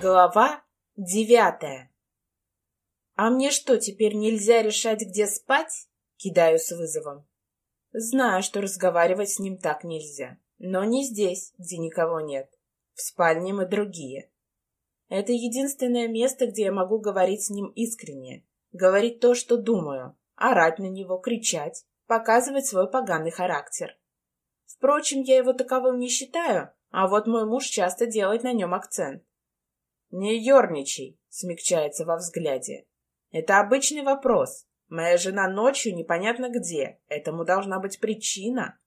Глава девятая. «А мне что, теперь нельзя решать, где спать?» Кидаю с вызовом. Знаю, что разговаривать с ним так нельзя. Но не здесь, где никого нет. В спальне мы другие. Это единственное место, где я могу говорить с ним искренне. Говорить то, что думаю. Орать на него, кричать. Показывать свой поганый характер. Впрочем, я его таковым не считаю, а вот мой муж часто делает на нем акцент. «Не ерничай», — смягчается во взгляде. «Это обычный вопрос. Моя жена ночью непонятно где. Этому должна быть причина».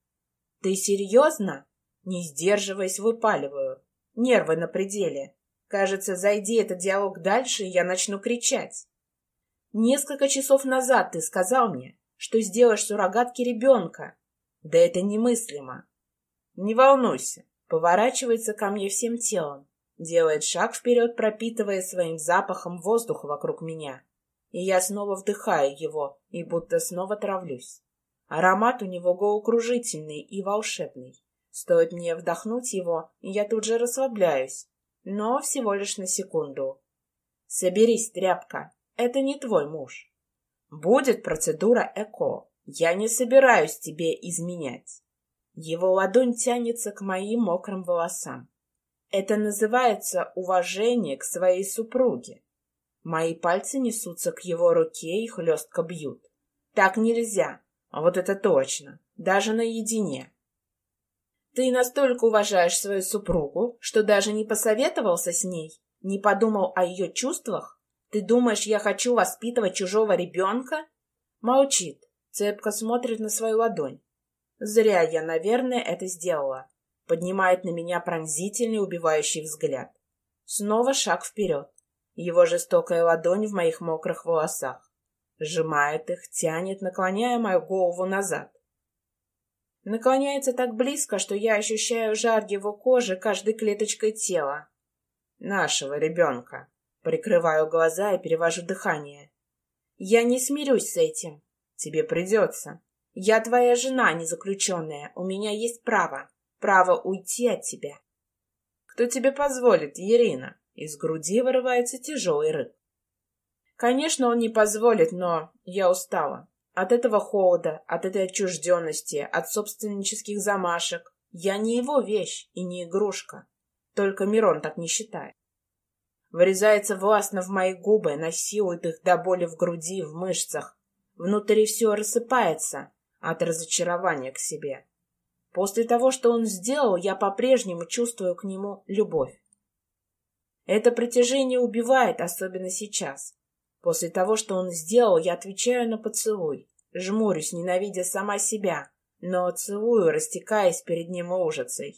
«Ты серьезно?» Не сдерживаясь, выпаливаю. Нервы на пределе. Кажется, зайди этот диалог дальше, и я начну кричать. Несколько часов назад ты сказал мне, что сделаешь суррогатки ребенка. Да это немыслимо. Не волнуйся. Поворачивается ко мне всем телом. Делает шаг вперед, пропитывая своим запахом воздух вокруг меня. И я снова вдыхаю его, и будто снова травлюсь. Аромат у него головокружительный и волшебный. Стоит мне вдохнуть его, и я тут же расслабляюсь. Но всего лишь на секунду. Соберись, тряпка. Это не твой муж. Будет процедура ЭКО. Я не собираюсь тебе изменять. Его ладонь тянется к моим мокрым волосам. Это называется уважение к своей супруге. Мои пальцы несутся к его руке и хлестко бьют. Так нельзя. А вот это точно. Даже наедине. Ты настолько уважаешь свою супругу, что даже не посоветовался с ней, не подумал о ее чувствах? Ты думаешь, я хочу воспитывать чужого ребенка? Молчит, цепко смотрит на свою ладонь. Зря я, наверное, это сделала поднимает на меня пронзительный убивающий взгляд. Снова шаг вперед. Его жестокая ладонь в моих мокрых волосах. Сжимает их, тянет, наклоняя мою голову назад. Наклоняется так близко, что я ощущаю жар его кожи каждой клеточкой тела. Нашего ребенка. Прикрываю глаза и перевожу дыхание. Я не смирюсь с этим. Тебе придется. Я твоя жена, не заключенная. У меня есть право право уйти от тебя. Кто тебе позволит, Ирина? Из груди вырывается тяжелый рык. Конечно, он не позволит, но я устала. От этого холода, от этой отчужденности, от собственнических замашек. Я не его вещь и не игрушка. Только Мирон так не считает. Врезается властно в мои губы, насилует их до боли в груди, в мышцах. Внутри все рассыпается от разочарования к себе. После того, что он сделал, я по-прежнему чувствую к нему любовь. Это притяжение убивает, особенно сейчас. После того, что он сделал, я отвечаю на поцелуй, жмурюсь, ненавидя сама себя, но целую, растекаясь перед ним ужасой.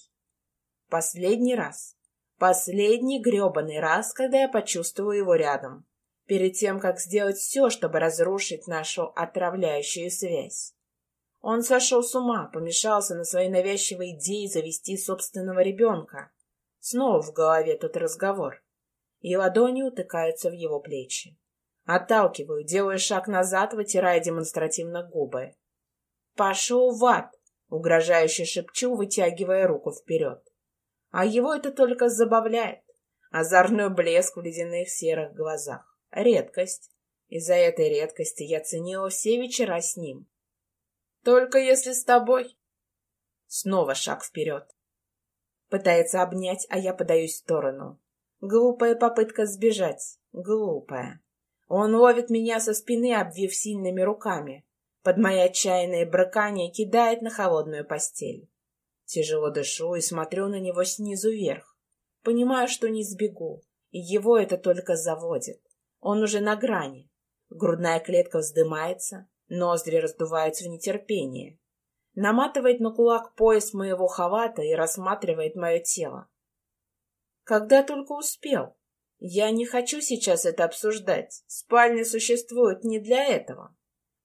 Последний раз. Последний гребаный раз, когда я почувствую его рядом. Перед тем, как сделать все, чтобы разрушить нашу отравляющую связь. Он сошел с ума, помешался на своей навязчивой идее завести собственного ребенка. Снова в голове тот разговор. И ладони утыкаются в его плечи. Отталкиваю, делаю шаг назад, вытирая демонстративно губы. «Пошел в ад!» — угрожающе шепчу, вытягивая руку вперед. А его это только забавляет. Озорной блеск в ледяных серых глазах. Редкость. Из-за этой редкости я ценила все вечера с ним. Только если с тобой. Снова шаг вперед. Пытается обнять, а я подаюсь в сторону. Глупая попытка сбежать. Глупая. Он ловит меня со спины, обвив сильными руками. Под мои отчаянные брыкания кидает на холодную постель. Тяжело дышу и смотрю на него снизу вверх. Понимаю, что не сбегу, и его это только заводит. Он уже на грани. Грудная клетка вздымается, Ноздри раздуваются в нетерпении. Наматывает на кулак пояс моего халата и рассматривает мое тело. Когда только успел. Я не хочу сейчас это обсуждать. Спальня существует не для этого.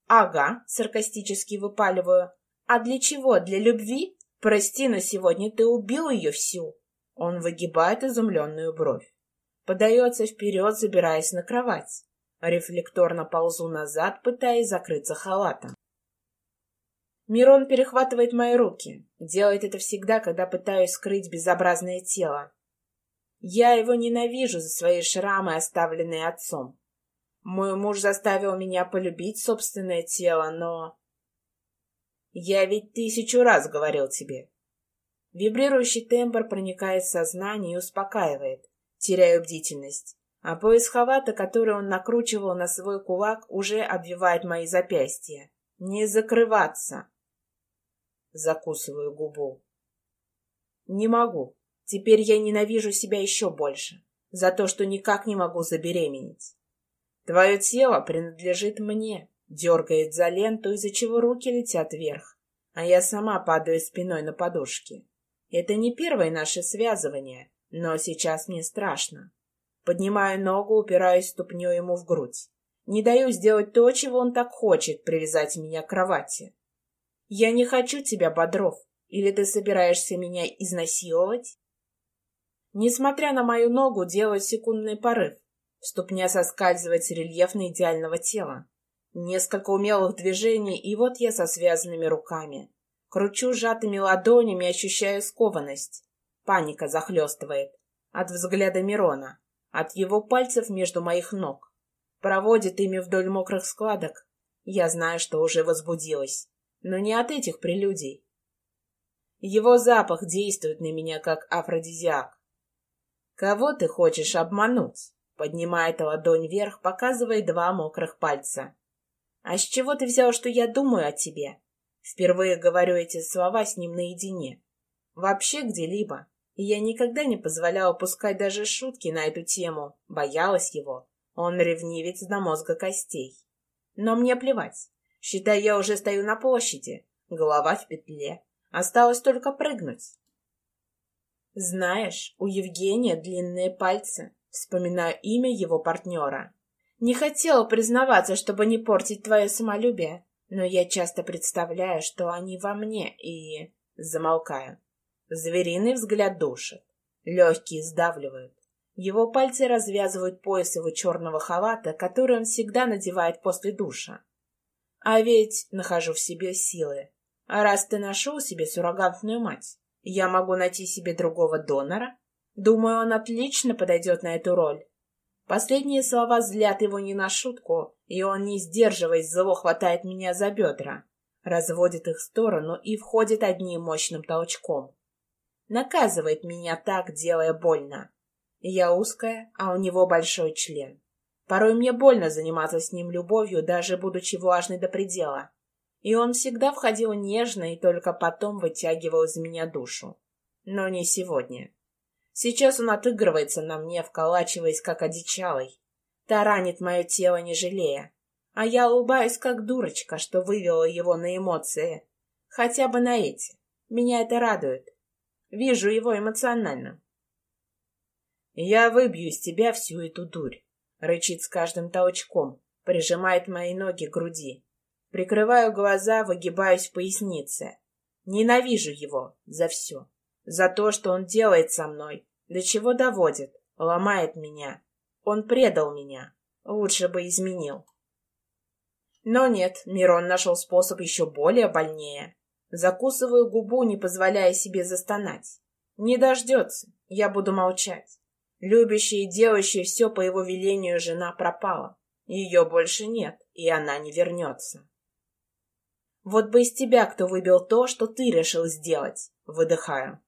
Ага, саркастически выпаливаю. А для чего? Для любви? Прости, но сегодня ты убил ее всю. Он выгибает изумленную бровь. Подается вперед, забираясь на кровать. Рефлекторно ползу назад, пытаясь закрыться халатом. Мирон перехватывает мои руки. Делает это всегда, когда пытаюсь скрыть безобразное тело. Я его ненавижу за свои шрамы, оставленные отцом. Мой муж заставил меня полюбить собственное тело, но... Я ведь тысячу раз говорил тебе. Вибрирующий тембр проникает в сознание и успокаивает. Теряю бдительность. А пояс халата, который он накручивал на свой кулак, уже обвивает мои запястья. Не закрываться. Закусываю губу. Не могу. Теперь я ненавижу себя еще больше. За то, что никак не могу забеременеть. Твое тело принадлежит мне. Дергает за ленту, из-за чего руки летят вверх. А я сама падаю спиной на подушке. Это не первое наше связывание, но сейчас мне страшно. Поднимаю ногу, упираюсь ступней ему в грудь. Не даю сделать то, чего он так хочет, привязать меня к кровати. Я не хочу тебя, Бодров. Или ты собираешься меня изнасиловать? Несмотря на мою ногу, делаю секундный порыв. Ступня соскальзывает с рельефно идеального тела. Несколько умелых движений, и вот я со связанными руками. Кручу сжатыми ладонями, ощущаю скованность. Паника захлестывает. От взгляда Мирона. От его пальцев между моих ног. Проводит ими вдоль мокрых складок. Я знаю, что уже возбудилась. Но не от этих прелюдий. Его запах действует на меня, как афродизиак. «Кого ты хочешь обмануть?» Поднимает ладонь вверх, показывая два мокрых пальца. «А с чего ты взял, что я думаю о тебе?» Впервые говорю эти слова с ним наедине. Вообще где-либо. И я никогда не позволяла пускать даже шутки на эту тему. Боялась его. Он ревнивец до мозга костей. Но мне плевать. Считай, я уже стою на площади. Голова в петле. Осталось только прыгнуть. Знаешь, у Евгения длинные пальцы. Вспоминаю имя его партнера. Не хотела признаваться, чтобы не портить твое самолюбие, но я часто представляю, что они во мне, и... Замолкаю. Звериный взгляд душит. Легкие сдавливают. Его пальцы развязывают пояс его черного халата, который он всегда надевает после душа. А ведь нахожу в себе силы. А раз ты нашел себе суррогатную мать, я могу найти себе другого донора? Думаю, он отлично подойдет на эту роль. Последние слова злят его не на шутку, и он, не сдерживаясь, зло хватает меня за бедра, разводит их в сторону и входит одним мощным толчком. Наказывает меня так, делая больно. Я узкая, а у него большой член. Порой мне больно заниматься с ним любовью, даже будучи влажной до предела. И он всегда входил нежно и только потом вытягивал из меня душу. Но не сегодня. Сейчас он отыгрывается на мне, вколачиваясь, как одичалый. Таранит мое тело, не жалея. А я улыбаюсь, как дурочка, что вывела его на эмоции. Хотя бы на эти. Меня это радует. Вижу его эмоционально. «Я выбью из тебя всю эту дурь», — рычит с каждым толчком, прижимает мои ноги к груди. Прикрываю глаза, выгибаюсь в пояснице. Ненавижу его за все. За то, что он делает со мной, до чего доводит? Ломает меня. Он предал меня. Лучше бы изменил. Но нет, Мирон нашел способ еще более больнее. Закусываю губу, не позволяя себе застонать. Не дождется, я буду молчать. Любящая и делающая все по его велению жена пропала. Ее больше нет, и она не вернется. Вот бы из тебя кто выбил то, что ты решил сделать, выдыхаю.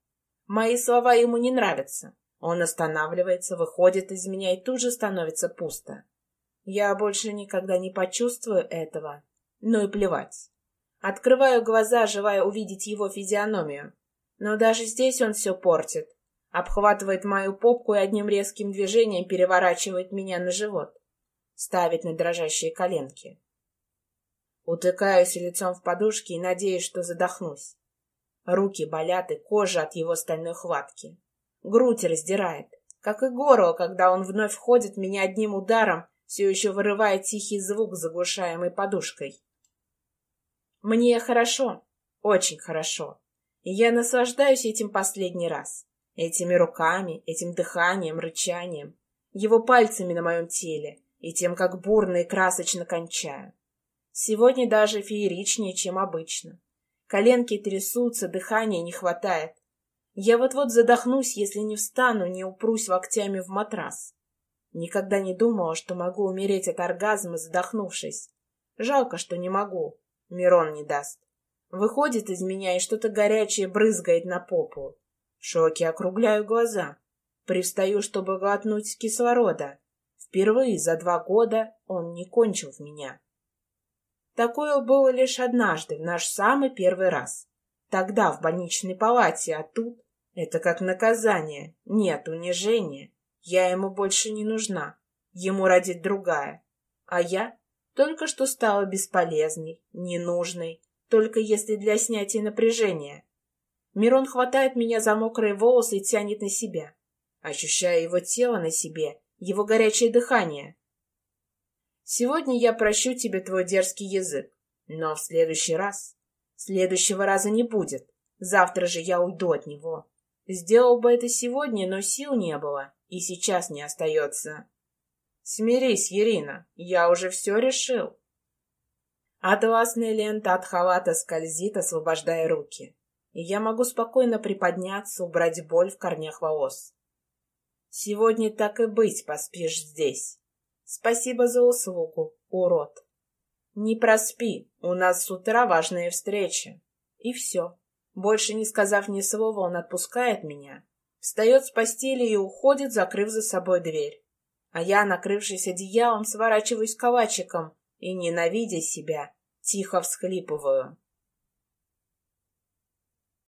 Мои слова ему не нравятся. Он останавливается, выходит из меня и тут же становится пусто. Я больше никогда не почувствую этого. Ну и плевать. Открываю глаза, желая увидеть его физиономию. Но даже здесь он все портит. Обхватывает мою попку и одним резким движением переворачивает меня на живот. Ставит на дрожащие коленки. Утыкаюсь лицом в подушки и надеюсь, что задохнусь. Руки болят и кожа от его стальной хватки. Грудь раздирает, как и горло, когда он вновь входит меня одним ударом, все еще вырывая тихий звук, заглушаемый подушкой. Мне хорошо, очень хорошо, и я наслаждаюсь этим последний раз. Этими руками, этим дыханием, рычанием, его пальцами на моем теле и тем, как бурно и красочно кончаю. Сегодня даже фееричнее, чем обычно. Коленки трясутся, дыхания не хватает. Я вот-вот задохнусь, если не встану, не упрусь локтями в матрас. Никогда не думала, что могу умереть от оргазма, задохнувшись. Жалко, что не могу. Мирон не даст. Выходит из меня и что-то горячее брызгает на попу. В шоке округляю глаза. Привстаю, чтобы глотнуть кислорода. Впервые за два года он не кончил в меня. Такое было лишь однажды, в наш самый первый раз. Тогда в больничной палате, а тут это как наказание. Нет, унижения. Я ему больше не нужна. Ему родит другая. А я только что стала бесполезной, ненужной, только если для снятия напряжения. Мирон хватает меня за мокрые волосы и тянет на себя. Ощущаю его тело на себе, его горячее дыхание. Сегодня я прощу тебе твой дерзкий язык, но в следующий раз... Следующего раза не будет. Завтра же я уйду от него. Сделал бы это сегодня, но сил не было, и сейчас не остается. Смирись, Ирина, я уже все решил. Атласная лента от халата скользит, освобождая руки, и я могу спокойно приподняться, убрать боль в корнях волос. Сегодня так и быть поспишь здесь. Спасибо за услугу, урод. Не проспи, у нас с утра важная встреча. И все. Больше не сказав ни слова, он отпускает меня, встает с постели и уходит, закрыв за собой дверь. А я, накрывшись одеялом, сворачиваюсь калачиком и, ненавидя себя, тихо всхлипываю.